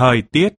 Thời tiết.